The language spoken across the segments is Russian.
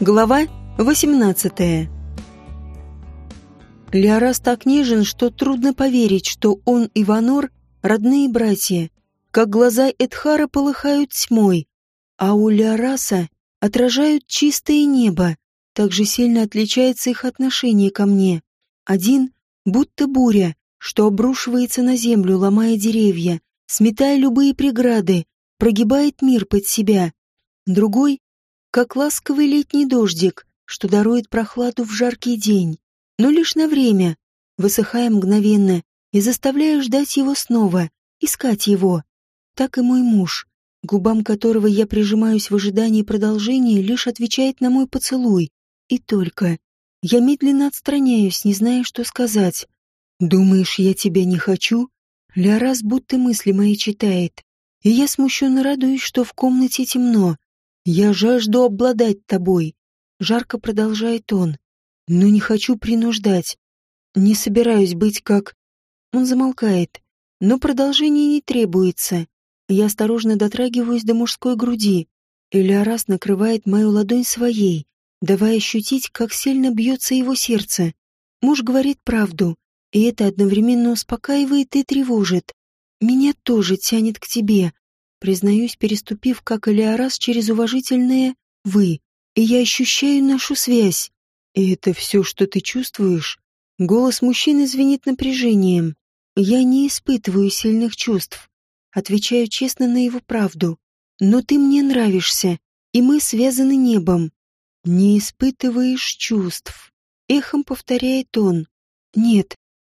Глава 18 Леорас так нежен, что трудно поверить, что он и Ванор — родные братья. Как глаза Эдхара полыхают тьмой, а у Леораса отражают чистое небо. Так же сильно отличается их отношение ко мне. Один — будто буря, что обрушивается на землю, ломая деревья, сметая любые преграды, прогибает мир под себя. Другой — как ласковый летний дождик, что дарует прохладу в жаркий день но лишь на время, высыхая мгновенно и заставляя ждать его снова, искать его. Так и мой муж, губам которого я прижимаюсь в ожидании продолжения, лишь отвечает на мой поцелуй. И только. Я медленно отстраняюсь, не зная, что сказать. «Думаешь, я тебя не хочу?» Лярас будто мысли мои читает. И я смущенно радуюсь, что в комнате темно. «Я жажду обладать тобой», — жарко продолжает он но не хочу принуждать. Не собираюсь быть как... Он замолкает, но продолжение не требуется. Я осторожно дотрагиваюсь до мужской груди. Элиарас накрывает мою ладонь своей, давая ощутить, как сильно бьется его сердце. Муж говорит правду, и это одновременно успокаивает и тревожит. Меня тоже тянет к тебе, признаюсь, переступив, как Элиарас, через уважительное «вы», и я ощущаю нашу связь. «И это все, что ты чувствуешь?» Голос мужчины звенит напряжением. «Я не испытываю сильных чувств. Отвечаю честно на его правду. Но ты мне нравишься, и мы связаны небом. Не испытываешь чувств. Эхом повторяет он. Нет,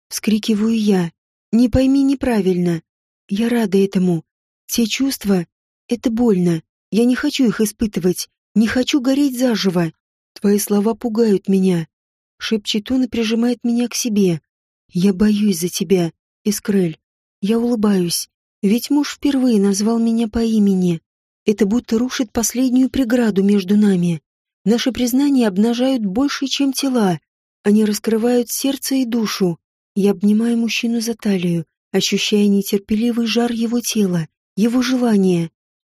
вскрикиваю я. Не пойми неправильно. Я рада этому. Те чувства — это больно. Я не хочу их испытывать. Не хочу гореть заживо. Твои слова пугают меня. Шепчет он и прижимает меня к себе. Я боюсь за тебя, Искрель. Я улыбаюсь. Ведь муж впервые назвал меня по имени. Это будто рушит последнюю преграду между нами. Наши признания обнажают больше, чем тела. Они раскрывают сердце и душу. Я обнимаю мужчину за талию, ощущая нетерпеливый жар его тела, его желание.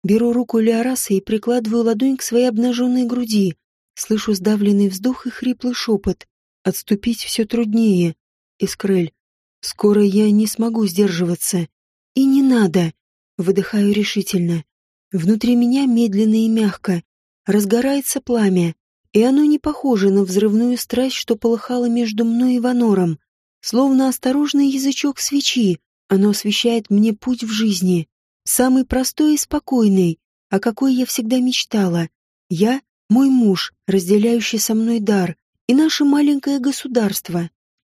Беру руку Леораса и прикладываю ладонь к своей обнаженной груди, Слышу сдавленный вздох и хриплый шепот. Отступить все труднее. Искрель, скоро я не смогу сдерживаться. И не надо. Выдыхаю решительно. Внутри меня медленно и мягко разгорается пламя, и оно не похоже на взрывную страсть, что полыхало между мной и Ванором. Словно осторожный язычок свечи, оно освещает мне путь в жизни. Самый простой и спокойный, о какой я всегда мечтала. Я мой муж, разделяющий со мной дар, и наше маленькое государство.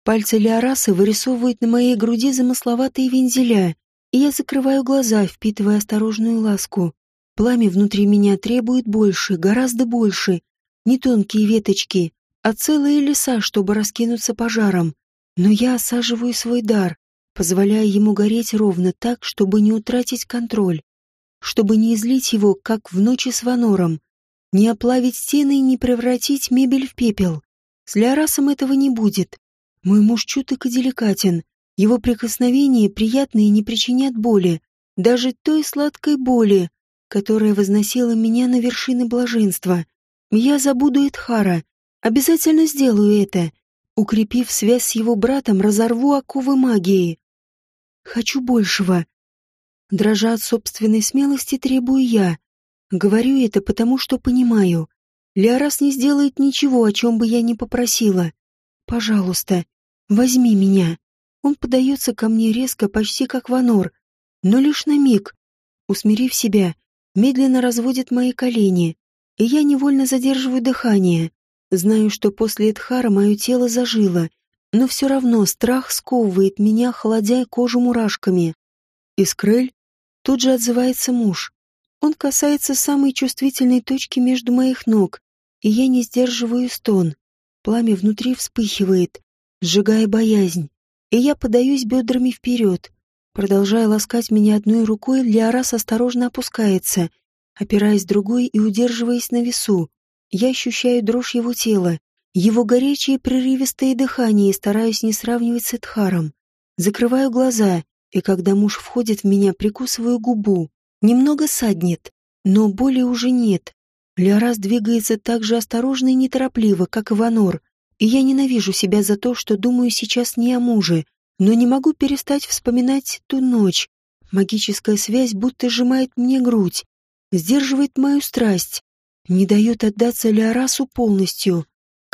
Пальцы Леорасы вырисовывают на моей груди замысловатые вензеля, и я закрываю глаза, впитывая осторожную ласку. Пламя внутри меня требует больше, гораздо больше. Не тонкие веточки, а целые леса, чтобы раскинуться пожаром. Но я осаживаю свой дар, позволяя ему гореть ровно так, чтобы не утратить контроль, чтобы не излить его, как в ночи с Ванором, не оплавить стены и не превратить мебель в пепел. С Леорасом этого не будет. Мой муж чуток и деликатен. Его прикосновения приятные не причинят боли, даже той сладкой боли, которая возносила меня на вершины блаженства. Я забуду Эдхара, обязательно сделаю это. Укрепив связь с его братом, разорву оковы магии. Хочу большего. Дрожа от собственной смелости, требую я. Говорю это потому, что понимаю. Лиарас не сделает ничего, о чем бы я ни попросила. Пожалуйста, возьми меня. Он подается ко мне резко, почти как ванор, но лишь на миг. Усмирив себя, медленно разводит мои колени, и я невольно задерживаю дыхание. Знаю, что после Эдхара мое тело зажило, но все равно страх сковывает меня, холодя кожу мурашками. Искрель тут же отзывается муж. Он касается самой чувствительной точки между моих ног, и я не сдерживаю стон. Пламя внутри вспыхивает, сжигая боязнь, и я подаюсь бедрами вперед. Продолжая ласкать меня одной рукой, Лиарас осторожно опускается, опираясь другой и удерживаясь на весу. Я ощущаю дрожь его тела, его горячее прерывистое дыхание и стараюсь не сравнивать с Эдхаром. Закрываю глаза, и когда муж входит в меня, прикусываю губу. Немного саднет, но боли уже нет. Леорас двигается так же осторожно и неторопливо, как Иванор, и я ненавижу себя за то, что думаю сейчас не о муже, но не могу перестать вспоминать ту ночь. Магическая связь будто сжимает мне грудь, сдерживает мою страсть, не дает отдаться Леорасу полностью,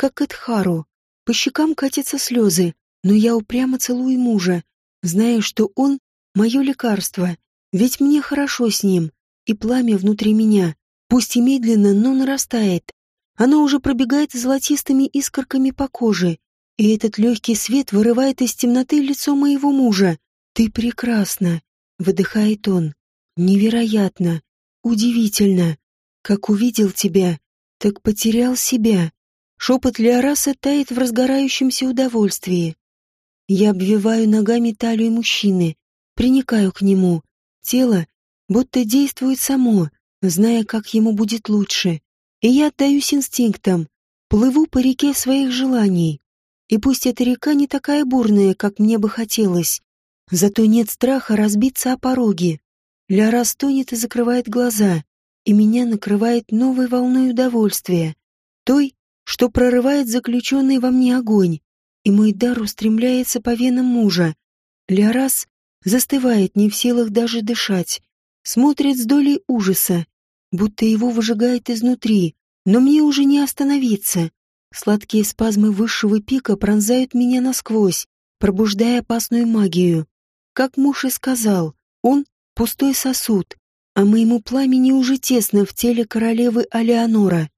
как Эдхару. По щекам катятся слезы, но я упрямо целую мужа, зная, что он — мое лекарство, ведь мне хорошо с ним, и пламя внутри меня, пусть и медленно, но нарастает. Оно уже пробегает золотистыми искорками по коже, и этот легкий свет вырывает из темноты лицо моего мужа. «Ты прекрасна!» — выдыхает он. «Невероятно! Удивительно! Как увидел тебя, так потерял себя!» Шепот Леораса тает в разгорающемся удовольствии. Я обвиваю ногами талию мужчины, приникаю к нему. Тело будто действует само, зная, как ему будет лучше. И я отдаюсь инстинктам, плыву по реке своих желаний. И пусть эта река не такая бурная, как мне бы хотелось, зато нет страха разбиться о пороге. Леорас тонет и закрывает глаза, и меня накрывает новой волной удовольствия, той, что прорывает заключенный во мне огонь, и мой дар устремляется по венам мужа. Леорас застывает, не в силах даже дышать, смотрит с долей ужаса, будто его выжигает изнутри, но мне уже не остановиться. Сладкие спазмы высшего пика пронзают меня насквозь, пробуждая опасную магию. Как муж и сказал, он — пустой сосуд, а моему пламени уже тесно в теле королевы Алеонора.